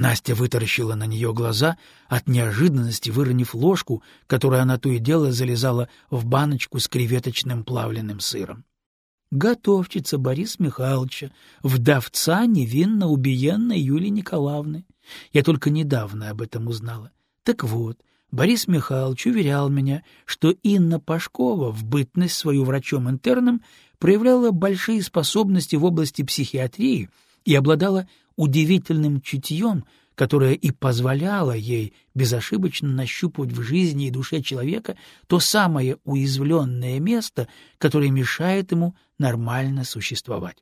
Настя вытаращила на нее глаза, от неожиданности выронив ложку, которую она то и дело залезала в баночку с креветочным плавленным сыром. Готовчица Борис Михайловича, вдовца невинно убиенной Юлии Николаевны. Я только недавно об этом узнала. Так вот, Борис Михайлович уверял меня, что Инна Пашкова в бытность свою врачом-интерном проявляла большие способности в области психиатрии и обладала удивительным чутьем, которое и позволяло ей безошибочно нащупывать в жизни и душе человека то самое уязвленное место, которое мешает ему нормально существовать.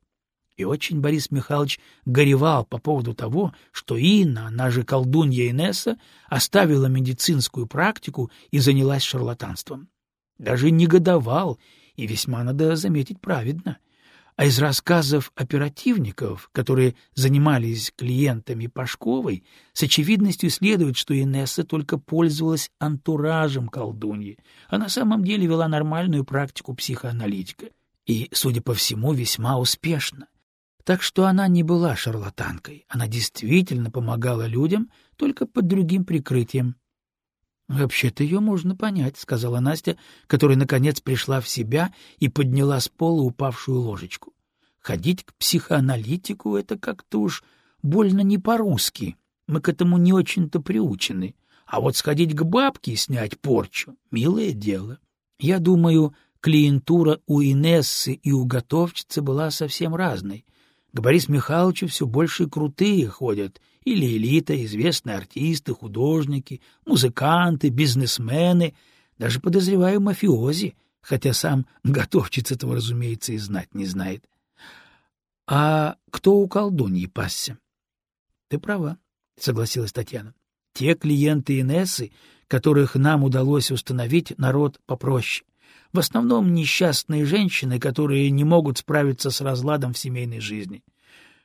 И очень Борис Михайлович горевал по поводу того, что Инна, она же колдунья Инесса, оставила медицинскую практику и занялась шарлатанством. Даже негодовал, и весьма, надо заметить, праведно — а из рассказов оперативников, которые занимались клиентами Пашковой, с очевидностью следует, что Инесса только пользовалась антуражем колдуньи, а на самом деле вела нормальную практику психоаналитика. И, судя по всему, весьма успешно. Так что она не была шарлатанкой, она действительно помогала людям, только под другим прикрытием. «Вообще-то ее можно понять», — сказала Настя, которая, наконец, пришла в себя и подняла с пола упавшую ложечку. «Ходить к психоаналитику — это как-то уж больно не по-русски. Мы к этому не очень-то приучены. А вот сходить к бабке и снять порчу — милое дело. Я думаю, клиентура у Инессы и у готовчицы была совсем разной. К Борису Михайловичу все больше крутые ходят, или элита, известные артисты, художники, музыканты, бизнесмены, даже, подозреваю, мафиози, хотя сам готовчиц этого, разумеется, и знать не знает. А кто у колдуньи пасся? — Ты права, — согласилась Татьяна. — Те клиенты Инессы, которых нам удалось установить, народ попроще. В основном несчастные женщины, которые не могут справиться с разладом в семейной жизни.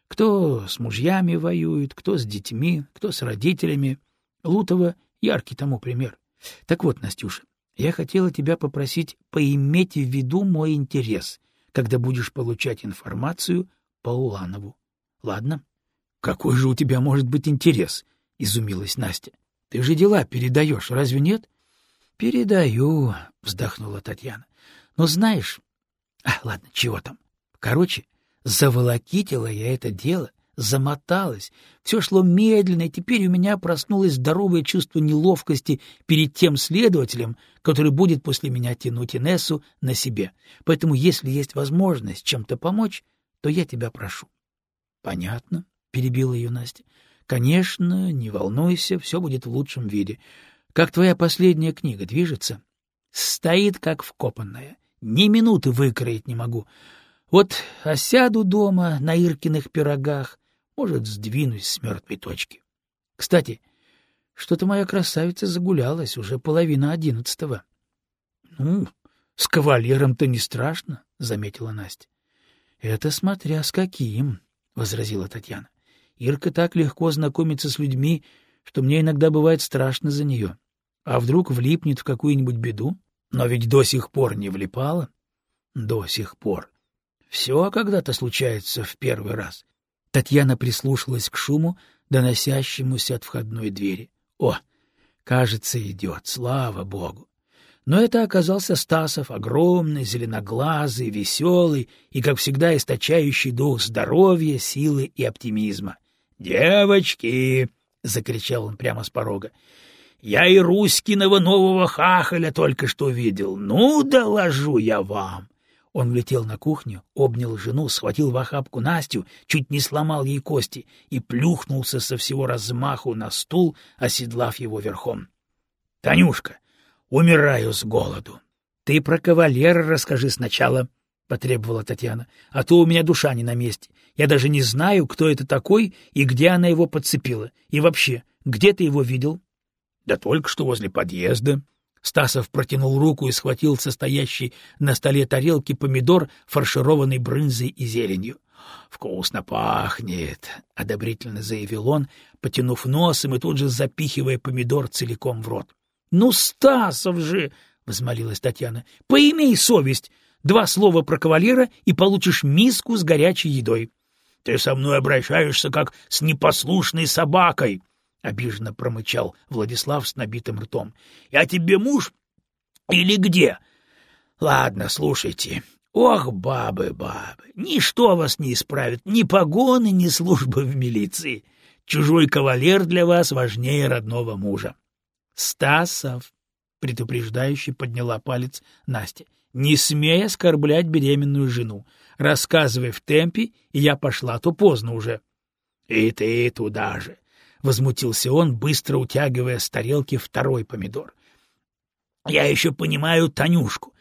Кто с мужьями воюет, кто с детьми, кто с родителями. Лутова — яркий тому пример. Так вот, Настюша, я хотела тебя попросить поиметь в виду мой интерес, когда будешь получать информацию по Уланову. Ладно? — Какой же у тебя может быть интерес? — изумилась Настя. — Ты же дела передаешь, разве нет? — Передаю, — вздохнула Татьяна. — Но знаешь... А, ладно, чего там? Короче, Заволокитила я это дело, замоталась, все шло медленно, и теперь у меня проснулось здоровое чувство неловкости перед тем следователем, который будет после меня тянуть Инессу на себе. Поэтому, если есть возможность чем-то помочь, то я тебя прошу. — Понятно, — перебила ее Настя. — Конечно, не волнуйся, все будет в лучшем виде. Как твоя последняя книга движется? — Стоит как вкопанная. Ни минуты выкроить не могу. Вот осяду дома на Иркиных пирогах, может, сдвинусь с мертвой точки. Кстати, что-то моя красавица загулялась, уже половина одиннадцатого. — Ну, с кавалером-то не страшно, — заметила Настя. — Это смотря с каким, — возразила Татьяна. Ирка так легко знакомится с людьми, что мне иногда бывает страшно за нее. А вдруг влипнет в какую-нибудь беду? Но ведь до сих пор не влипала. До сих пор. Все когда-то случается в первый раз. Татьяна прислушалась к шуму, доносящемуся от входной двери. О, кажется, идет, слава богу. Но это оказался Стасов, огромный, зеленоглазый, веселый и, как всегда, источающий дух здоровья, силы и оптимизма. «Девочки!» — закричал он прямо с порога. «Я и Руськиного нового хахаля только что видел. Ну, доложу я вам!» Он влетел на кухню, обнял жену, схватил в охапку Настю, чуть не сломал ей кости и плюхнулся со всего размаху на стул, оседлав его верхом. — Танюшка, умираю с голоду. — Ты про кавалера расскажи сначала, — потребовала Татьяна, — а то у меня душа не на месте. Я даже не знаю, кто это такой и где она его подцепила. И вообще, где ты его видел? — Да только что возле подъезда, Стасов протянул руку и схватил состоящий на столе тарелки помидор, фаршированный брынзой и зеленью. «Вкусно пахнет!» — одобрительно заявил он, потянув носом и тут же запихивая помидор целиком в рот. «Ну, Стасов же!» — взмолилась Татьяна. «Поимей совесть! Два слова про кавалера, и получишь миску с горячей едой. Ты со мной обращаешься, как с непослушной собакой, — обиженно промычал Владислав с набитым ртом. — Я тебе муж или где? — Ладно, слушайте. Ох, бабы, бабы, ничто вас не исправит, ни погоны, ни службы в милиции. Чужой кавалер для вас важнее родного мужа. — Стасов, — предупреждающе подняла палец Настя, — не смей оскорблять беременную жену. Рассказывай в темпе, и я пошла, то поздно уже. — И ты туда же, — возмутился он, быстро утягивая с тарелки второй помидор. — Я еще понимаю Танюшку.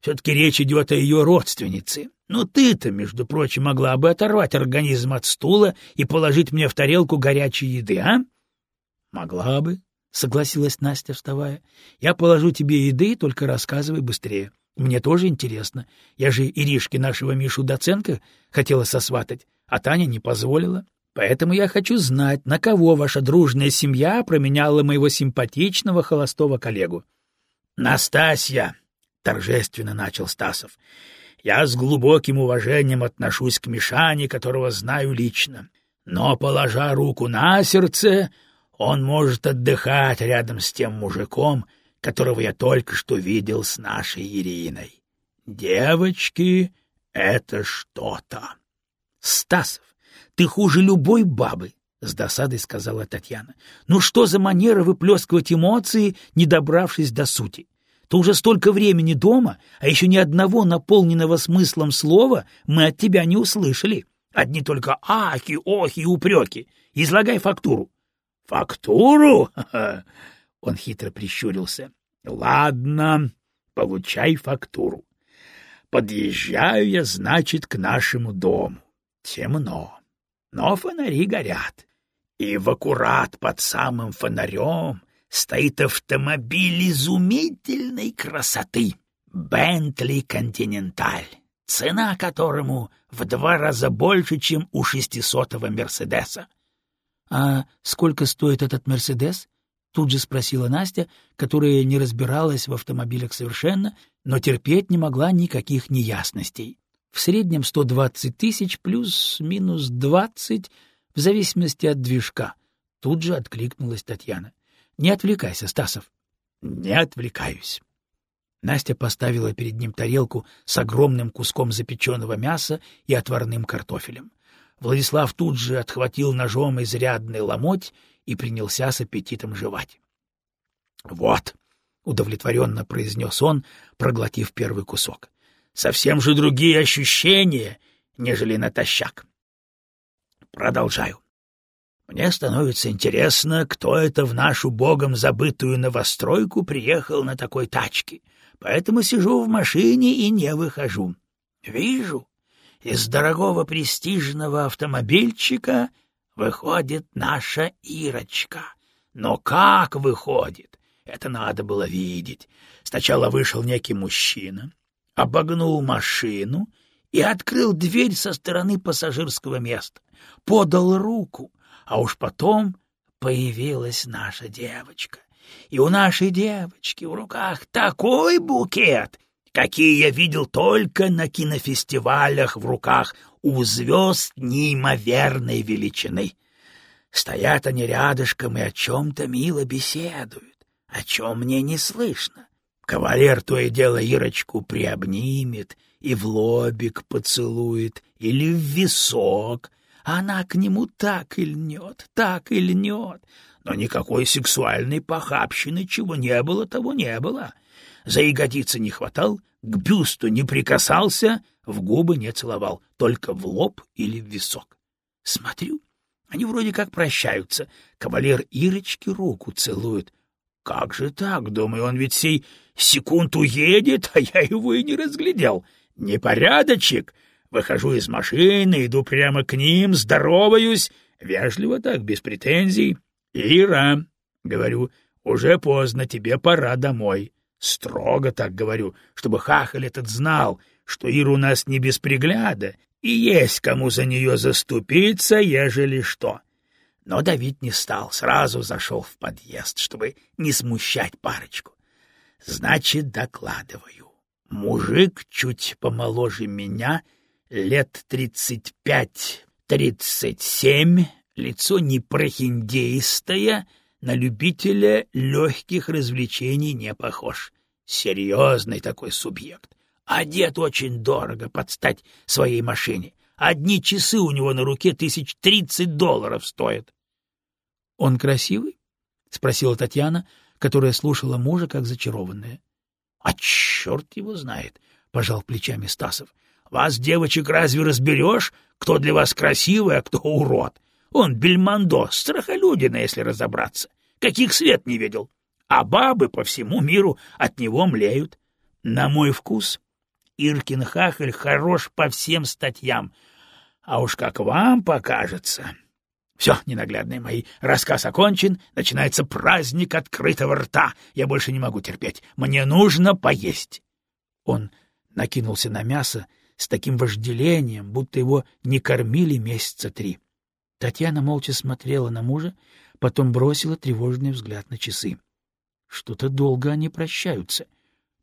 Все-таки речь идет о ее родственнице. Но ты-то, между прочим, могла бы оторвать организм от стула и положить мне в тарелку горячей еды, а? — Могла бы, — согласилась Настя, вставая. — Я положу тебе еды, только рассказывай быстрее. Мне тоже интересно. Я же Иришке нашего Мишу Доценко хотела сосватать, а Таня не позволила. Поэтому я хочу знать, на кого ваша дружная семья променяла моего симпатичного холостого коллегу. — Настасья! — торжественно начал Стасов. — Я с глубоким уважением отношусь к Мишане, которого знаю лично. Но, положа руку на сердце, он может отдыхать рядом с тем мужиком, которого я только что видел с нашей Ириной. Девочки — это что-то. — Стасов, ты хуже любой бабы, — с досадой сказала Татьяна. — Ну что за манера выплескивать эмоции, не добравшись до сути? Ты уже столько времени дома, а еще ни одного наполненного смыслом слова мы от тебя не услышали. Одни только ахи, охи упреки. Излагай фактуру. — Фактуру? Он хитро прищурился. — Ладно, получай фактуру. Подъезжаю я, значит, к нашему дому. Темно, но фонари горят. И в аккурат под самым фонарем стоит автомобиль изумительной красоты. Бентли Континенталь, цена которому в два раза больше, чем у шестисотого Мерседеса. — А сколько стоит этот Мерседес? — тут же спросила Настя, которая не разбиралась в автомобилях совершенно, но терпеть не могла никаких неясностей. В среднем 120 тысяч плюс-минус 20, в зависимости от движка. Тут же откликнулась Татьяна. — Не отвлекайся, Стасов. — Не отвлекаюсь. Настя поставила перед ним тарелку с огромным куском запеченного мяса и отварным картофелем. Владислав тут же отхватил ножом изрядный ломоть и принялся с аппетитом жевать. — Вот, — удовлетворенно произнес он, проглотив первый кусок, — совсем же другие ощущения, нежели натощак. Продолжаю. Мне становится интересно, кто это в нашу богом забытую новостройку приехал на такой тачке, поэтому сижу в машине и не выхожу. Вижу, из дорогого престижного автомобильчика выходит наша Ирочка. Но как выходит? Это надо было видеть. Сначала вышел некий мужчина, обогнул машину и открыл дверь со стороны пассажирского места, подал руку, а уж потом появилась наша девочка. И у нашей девочки в руках такой букет — какие я видел только на кинофестивалях в руках у звезд неимоверной величины. Стоят они рядышком и о чем-то мило беседуют, о чем мне не слышно. Кавалер то и дело Ирочку приобнимет и в лобик поцелует или в висок, а она к нему так и льнет, так и льнет. Но никакой сексуальной похабщины, чего не было, того не было за ягодицы не хватал, к бюсту не прикасался, в губы не целовал, только в лоб или в висок. Смотрю, они вроде как прощаются, кавалер Ирочки руку целует. Как же так, думаю, он ведь сей секунд уедет, а я его и не разглядел. Непорядочек! Выхожу из машины, иду прямо к ним, здороваюсь, вежливо так, без претензий. «Ира», — говорю, — «уже поздно, тебе пора домой». Строго так говорю, чтобы хахаль этот знал, что Ира у нас не без пригляда, и есть кому за нее заступиться, ежели что. Но давить не стал, сразу зашел в подъезд, чтобы не смущать парочку. Значит, докладываю. Мужик чуть помоложе меня, лет тридцать пять, тридцать семь, лицо непрохиндеистое, на любителя легких развлечений не похож. Серьезный такой субъект. Одет очень дорого под стать своей машине. Одни часы у него на руке тысяч тридцать долларов стоят. — Он красивый? — спросила Татьяна, которая слушала мужа как зачарованная. — А черт его знает, — пожал плечами Стасов. — Вас, девочек, разве разберешь, кто для вас красивый, а кто урод? Он бельмондо, страхолюдина, если разобраться. Каких свет не видел. А бабы по всему миру от него млеют. На мой вкус, Иркин хахаль хорош по всем статьям. А уж как вам покажется... Все, ненаглядные мои, рассказ окончен, начинается праздник открытого рта. Я больше не могу терпеть. Мне нужно поесть. Он накинулся на мясо с таким вожделением, будто его не кормили месяца три. Татьяна молча смотрела на мужа, потом бросила тревожный взгляд на часы. Что-то долго они прощаются.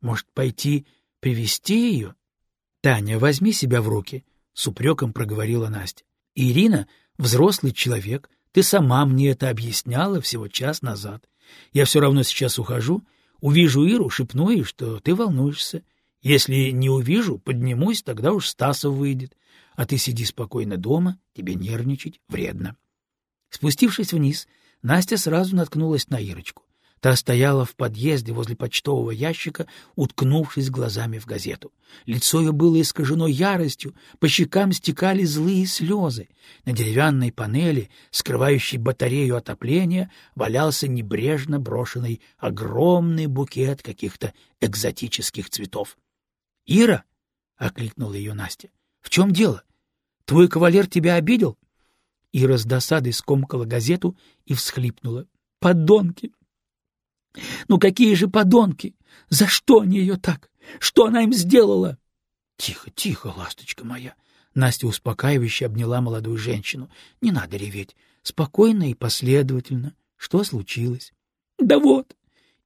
Может, пойти привести ее? — Таня, возьми себя в руки, — с упреком проговорила Настя. — Ирина взрослый человек, ты сама мне это объясняла всего час назад. Я все равно сейчас ухожу, увижу Иру, шепну ей, что ты волнуешься. Если не увижу, поднимусь, тогда уж Стасов выйдет. А ты сиди спокойно дома, тебе нервничать вредно. Спустившись вниз, Настя сразу наткнулась на Ирочку. Та стояла в подъезде возле почтового ящика, уткнувшись глазами в газету. Лицо ее было искажено яростью, по щекам стекали злые слезы. На деревянной панели, скрывающей батарею отопления, валялся небрежно брошенный огромный букет каких-то экзотических цветов. — Ира! — окликнула ее Настя. — В чем дело? Твой кавалер тебя обидел? Ира с досадой скомкала газету и всхлипнула. — Подонки! Ну какие же подонки! За что они ее так? Что она им сделала? Тихо, тихо, ласточка моя. Настя успокаивающе обняла молодую женщину. Не надо реветь. Спокойно и последовательно. Что случилось? Да вот.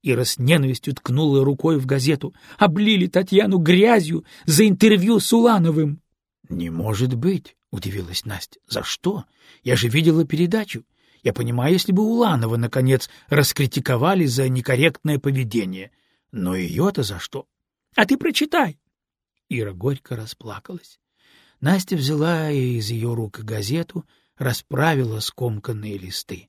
Ира с ненавистью ткнула рукой в газету. Облили Татьяну грязью за интервью с Улановым. — Не может быть, — удивилась Настя. — За что? Я же видела передачу. Я понимаю, если бы Уланова, наконец, раскритиковали за некорректное поведение. Но ее-то за что? А ты прочитай. Ира горько расплакалась. Настя взяла из ее рук газету, расправила скомканные листы.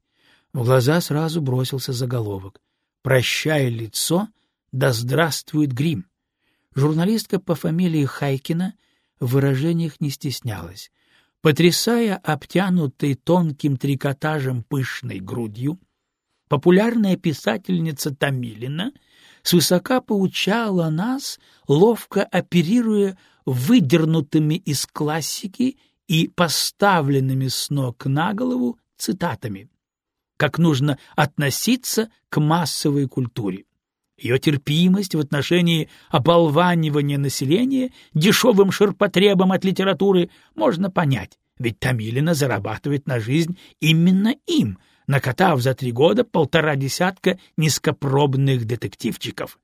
В глаза сразу бросился заголовок «Прощай лицо, да здравствует грим». Журналистка по фамилии Хайкина в выражениях не стеснялась. Потрясая обтянутой тонким трикотажем пышной грудью, популярная писательница Томилина свысока поучала нас, ловко оперируя выдернутыми из классики и поставленными с ног на голову цитатами, как нужно относиться к массовой культуре. Ее терпимость в отношении оболванивания населения дешевым ширпотребом от литературы можно понять, ведь Томилина зарабатывает на жизнь именно им, накатав за три года полтора десятка низкопробных детективчиков.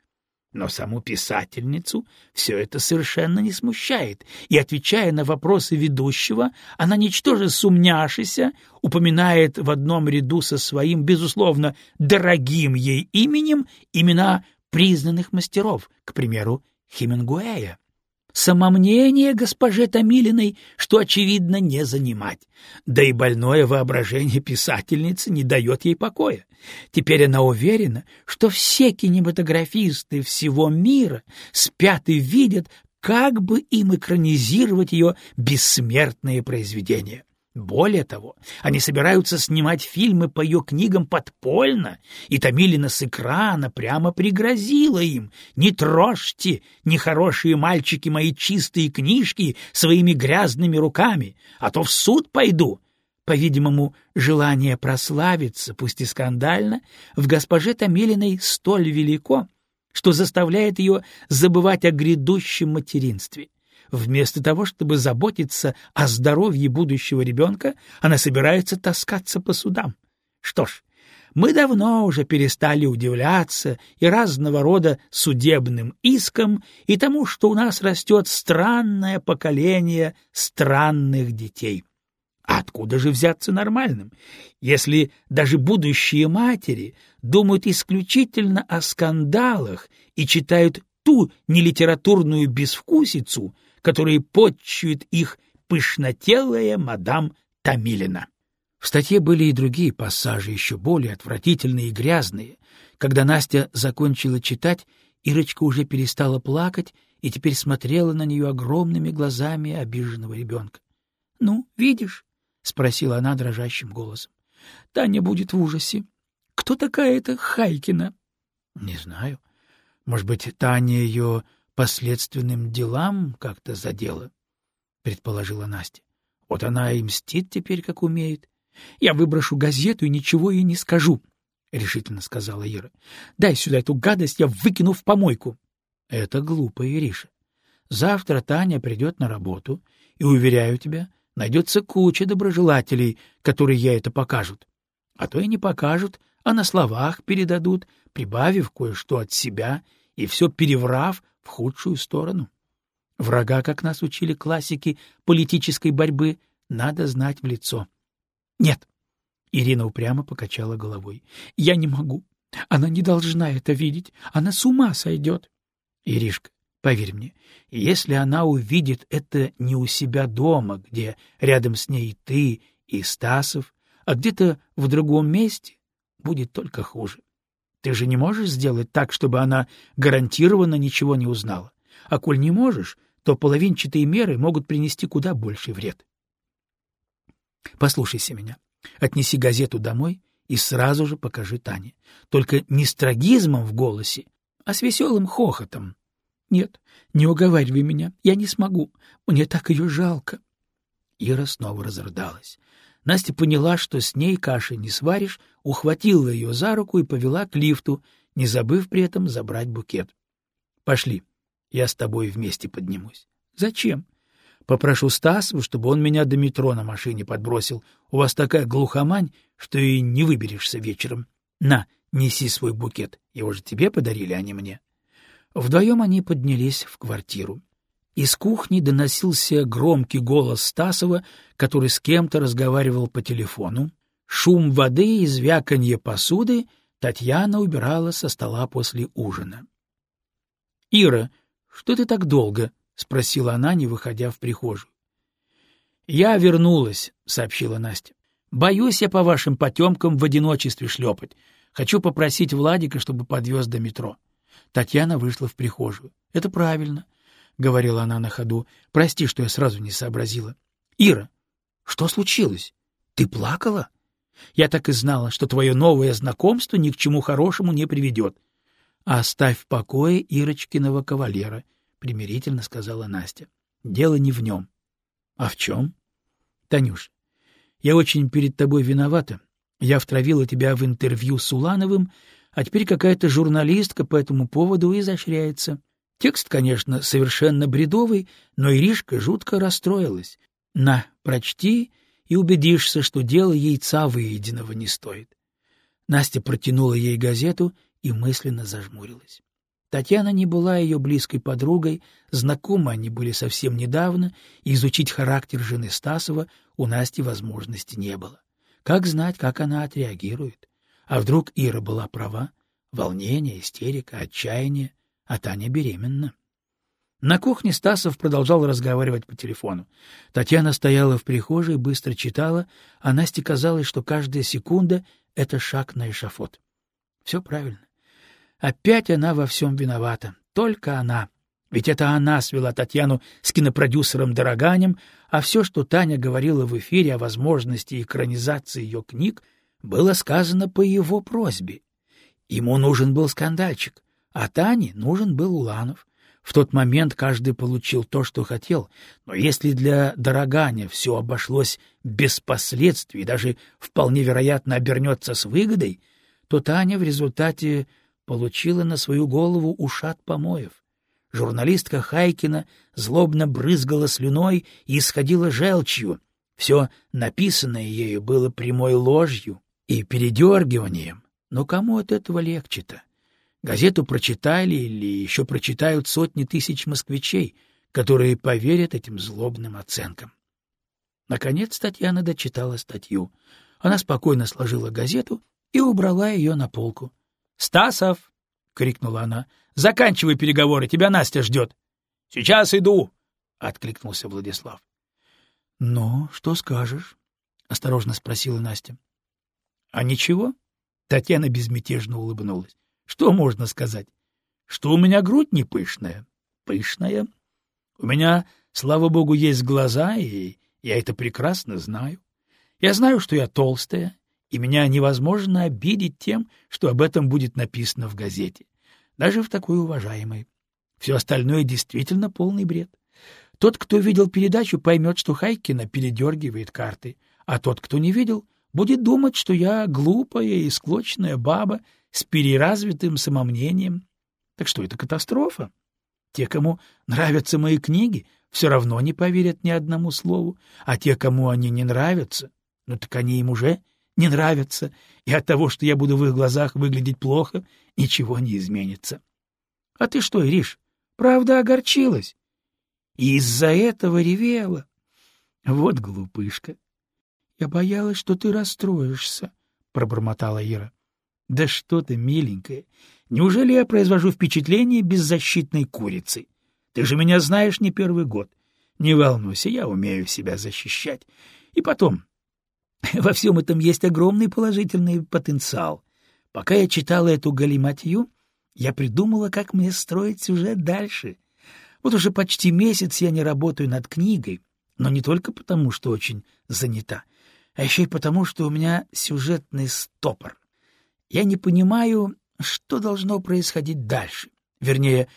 Но саму писательницу все это совершенно не смущает, и, отвечая на вопросы ведущего, она, ничтоже сумняшися, упоминает в одном ряду со своим, безусловно, дорогим ей именем имена признанных мастеров, к примеру, Хемингуэя. Самомнение госпоже Томилиной, что, очевидно, не занимать. Да и больное воображение писательницы не дает ей покоя. Теперь она уверена, что все кинематографисты всего мира спят и видят, как бы им экранизировать ее бессмертные произведения. Более того, они собираются снимать фильмы по ее книгам подпольно, и Томилина с экрана прямо пригрозила им «Не трожьте, нехорошие мальчики, мои чистые книжки своими грязными руками, а то в суд пойду». По-видимому, желание прославиться, пусть и скандально, в госпоже Томилиной столь велико, что заставляет ее забывать о грядущем материнстве. Вместо того, чтобы заботиться о здоровье будущего ребенка, она собирается таскаться по судам. Что ж, мы давно уже перестали удивляться и разного рода судебным искам, и тому, что у нас растет странное поколение странных детей. откуда же взяться нормальным, если даже будущие матери думают исключительно о скандалах и читают ту нелитературную безвкусицу, которой подчует их пышнотелая мадам Тамилина. В статье были и другие пассажи, еще более отвратительные и грязные. Когда Настя закончила читать, Ирочка уже перестала плакать и теперь смотрела на нее огромными глазами обиженного ребенка. — Ну, видишь, — спросила она дрожащим голосом. — Таня будет в ужасе. Кто такая эта Хайкина? — Не знаю. Может быть, Таня ее последственным делам как-то задела, — предположила Настя. — Вот она и мстит теперь, как умеет. Я выброшу газету и ничего ей не скажу, — решительно сказала Ира. — Дай сюда эту гадость, я выкину в помойку. — Это глупо, Ириша. Завтра Таня придет на работу, и, уверяю тебя, найдется куча доброжелателей, которые ей это покажут. А то и не покажут, а на словах передадут, прибавив кое-что от себя и все переврав в худшую сторону. Врага, как нас учили классики политической борьбы, надо знать в лицо. Нет. Ирина упрямо покачала головой. Я не могу. Она не должна это видеть. Она с ума сойдет. Иришка, поверь мне, если она увидит это не у себя дома, где рядом с ней ты и Стасов, а где-то в другом месте, будет только хуже. Ты же не можешь сделать так, чтобы она гарантированно ничего не узнала. А коль не можешь, то половинчатые меры могут принести куда больший вред. Послушайся меня. Отнеси газету домой и сразу же покажи Тане. Только не с трагизмом в голосе, а с веселым хохотом. Нет, не уговаривай меня, я не смогу. Мне так ее жалко. Ира снова разрыдалась. Настя поняла, что с ней каши не сваришь, ухватила ее за руку и повела к лифту, не забыв при этом забрать букет. — Пошли, я с тобой вместе поднимусь. — Зачем? Попрошу Стасова, чтобы он меня до метро на машине подбросил. У вас такая глухомань, что и не выберешься вечером. На, неси свой букет. Его же тебе подарили, а не мне. Вдвоем они поднялись в квартиру. Из кухни доносился громкий голос Стасова, который с кем-то разговаривал по телефону. Шум воды и звяканье посуды Татьяна убирала со стола после ужина. — Ира, что ты так долго? — спросила она, не выходя в прихожую. — Я вернулась, — сообщила Настя. — Боюсь я по вашим потемкам в одиночестве шлепать. Хочу попросить Владика, чтобы подвез до метро. Татьяна вышла в прихожую. — Это правильно, — говорила она на ходу. — Прости, что я сразу не сообразила. — Ира, что случилось? Ты плакала? Я так и знала, что твое новое знакомство ни к чему хорошему не приведет. Оставь в покое Ирочкиного кавалера —— примирительно сказала Настя. — Дело не в нем. — А в чем? — Танюш, я очень перед тобой виновата. Я втравила тебя в интервью с Улановым, а теперь какая-то журналистка по этому поводу изощряется. Текст, конечно, совершенно бредовый, но Иришка жутко расстроилась. На, прочти и убедишься, что дело яйца выеденного не стоит. Настя протянула ей газету и мысленно зажмурилась. Татьяна не была ее близкой подругой, знакомы они были совсем недавно, и изучить характер жены Стасова у Насти возможности не было. Как знать, как она отреагирует? А вдруг Ира была права? Волнение, истерика, отчаяние, а Таня беременна. На кухне Стасов продолжал разговаривать по телефону. Татьяна стояла в прихожей, быстро читала, а Насте казалось, что каждая секунда — это шаг на эшафот. Все правильно. Опять она во всем виновата. Только она. Ведь это она свела Татьяну с кинопродюсером Дороганем, а все, что Таня говорила в эфире о возможности экранизации ее книг, было сказано по его просьбе. Ему нужен был скандальчик, а Тане нужен был Уланов. В тот момент каждый получил то, что хотел, но если для Дороганя все обошлось без последствий, даже вполне вероятно обернется с выгодой, то Таня в результате получила на свою голову ушат помоев. Журналистка Хайкина злобно брызгала слюной и исходила желчью. Все написанное ею было прямой ложью и передергиванием. Но кому от этого легче-то? Газету прочитали или еще прочитают сотни тысяч москвичей, которые поверят этим злобным оценкам. Наконец Татьяна дочитала статью. Она спокойно сложила газету и убрала ее на полку. — Стасов! — крикнула она. — Заканчивай переговоры, тебя Настя ждет. — Сейчас иду! — откликнулся Владислав. — Ну, что скажешь? — осторожно спросила Настя. — А ничего? Татьяна безмятежно улыбнулась. — Что можно сказать? Что у меня грудь не пышная? Пышная. У меня, слава богу, есть глаза, и я это прекрасно знаю. Я знаю, что я толстая, и меня невозможно обидеть тем, что об этом будет написано в газете, даже в такой уважаемой. Все остальное действительно полный бред. Тот, кто видел передачу, поймет, что Хайкина передергивает карты, а тот, кто не видел, будет думать, что я глупая и склочная баба с переразвитым самомнением. Так что это катастрофа. Те, кому нравятся мои книги, все равно не поверят ни одному слову, а те, кому они не нравятся, ну так они им уже не нравятся, и от того, что я буду в их глазах выглядеть плохо, ничего не изменится. А ты что, Ириш, правда огорчилась? И из-за этого ревела. Вот глупышка. Я боялась, что ты расстроишься, — пробормотала Ира. — Да что ты, миленькая, неужели я произвожу впечатление беззащитной курицы? Ты же меня знаешь не первый год. Не волнуйся, я умею себя защищать. И потом, во всем этом есть огромный положительный потенциал. Пока я читала эту галиматью, я придумала, как мне строить сюжет дальше. Вот уже почти месяц я не работаю над книгой, но не только потому, что очень занята, а еще и потому, что у меня сюжетный стопор. Я не понимаю, что должно происходить дальше. Вернее,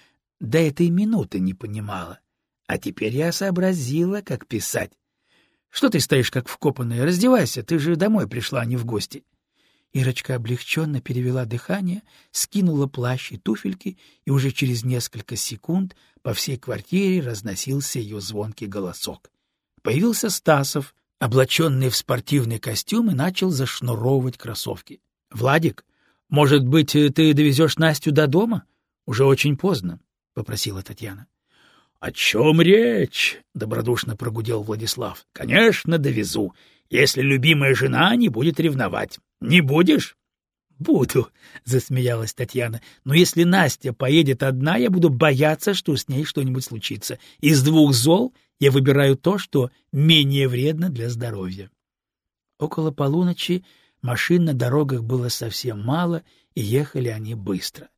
до этой минуты не понимала. А теперь я сообразила, как писать. Что ты стоишь как вкопанная? Раздевайся, ты же домой пришла, а не в гости. Ирочка облегченно перевела дыхание, скинула плащ и туфельки, и уже через несколько секунд по всей квартире разносился ее звонкий голосок. Появился Стасов, облаченный в спортивный костюм, и начал зашнуровывать кроссовки. — Владик, может быть, ты довезешь Настю до дома? Уже очень поздно, — попросила Татьяна. — О чем речь? — добродушно прогудел Владислав. — Конечно, довезу, если любимая жена не будет ревновать. Не будешь? — Буду, — засмеялась Татьяна. — Но если Настя поедет одна, я буду бояться, что с ней что-нибудь случится. Из двух зол я выбираю то, что менее вредно для здоровья. Около полуночи машин на дорогах было совсем мало, и ехали они быстро.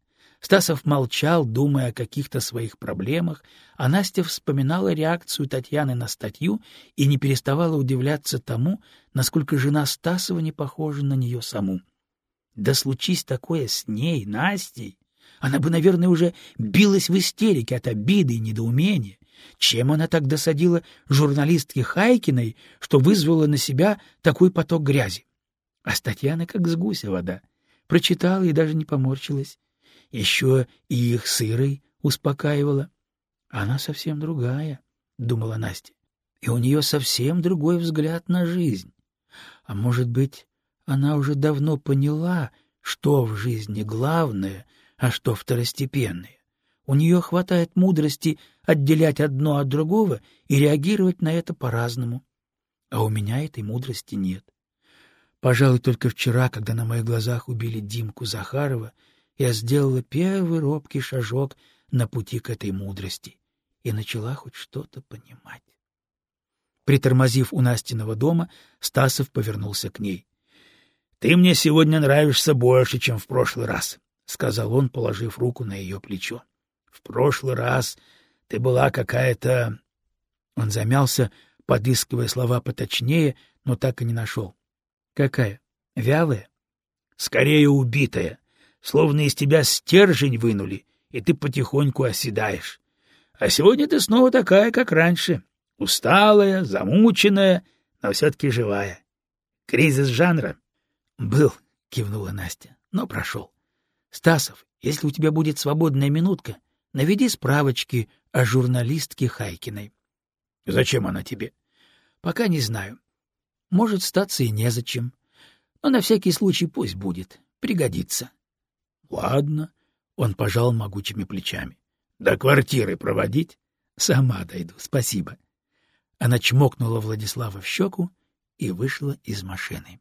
Стасов молчал, думая о каких-то своих проблемах, а Настя вспоминала реакцию Татьяны на статью и не переставала удивляться тому, насколько жена Стасова не похожа на нее саму. Да случись такое с ней, Настей, она бы, наверное, уже билась в истерике от обиды и недоумения. Чем она так досадила журналистке Хайкиной, что вызвала на себя такой поток грязи? А с Татьяны как с гуся вода. Прочитала и даже не поморщилась еще и их сырой успокаивала. Она совсем другая, — думала Настя, — и у нее совсем другой взгляд на жизнь. А может быть, она уже давно поняла, что в жизни главное, а что второстепенное. У нее хватает мудрости отделять одно от другого и реагировать на это по-разному. А у меня этой мудрости нет. Пожалуй, только вчера, когда на моих глазах убили Димку Захарова, я сделала первый робкий шажок на пути к этой мудрости и начала хоть что-то понимать. Притормозив у Настиного дома, Стасов повернулся к ней. — Ты мне сегодня нравишься больше, чем в прошлый раз, — сказал он, положив руку на ее плечо. — В прошлый раз ты была какая-то... Он замялся, подыскивая слова поточнее, но так и не нашел. — Какая? Вялая? — Скорее убитая, словно из тебя стержень вынули, и ты потихоньку оседаешь. А сегодня ты снова такая, как раньше, усталая, замученная, но все-таки живая. Кризис жанра? — Был, — кивнула Настя, — но прошел. Стасов, если у тебя будет свободная минутка, наведи справочки о журналистке Хайкиной. — Зачем она тебе? — Пока не знаю. Может, статься и незачем. Но на всякий случай пусть будет, пригодится. Ладно, он пожал могучими плечами. До квартиры проводить? Сама дойду, спасибо. Она чмокнула Владислава в щеку и вышла из машины.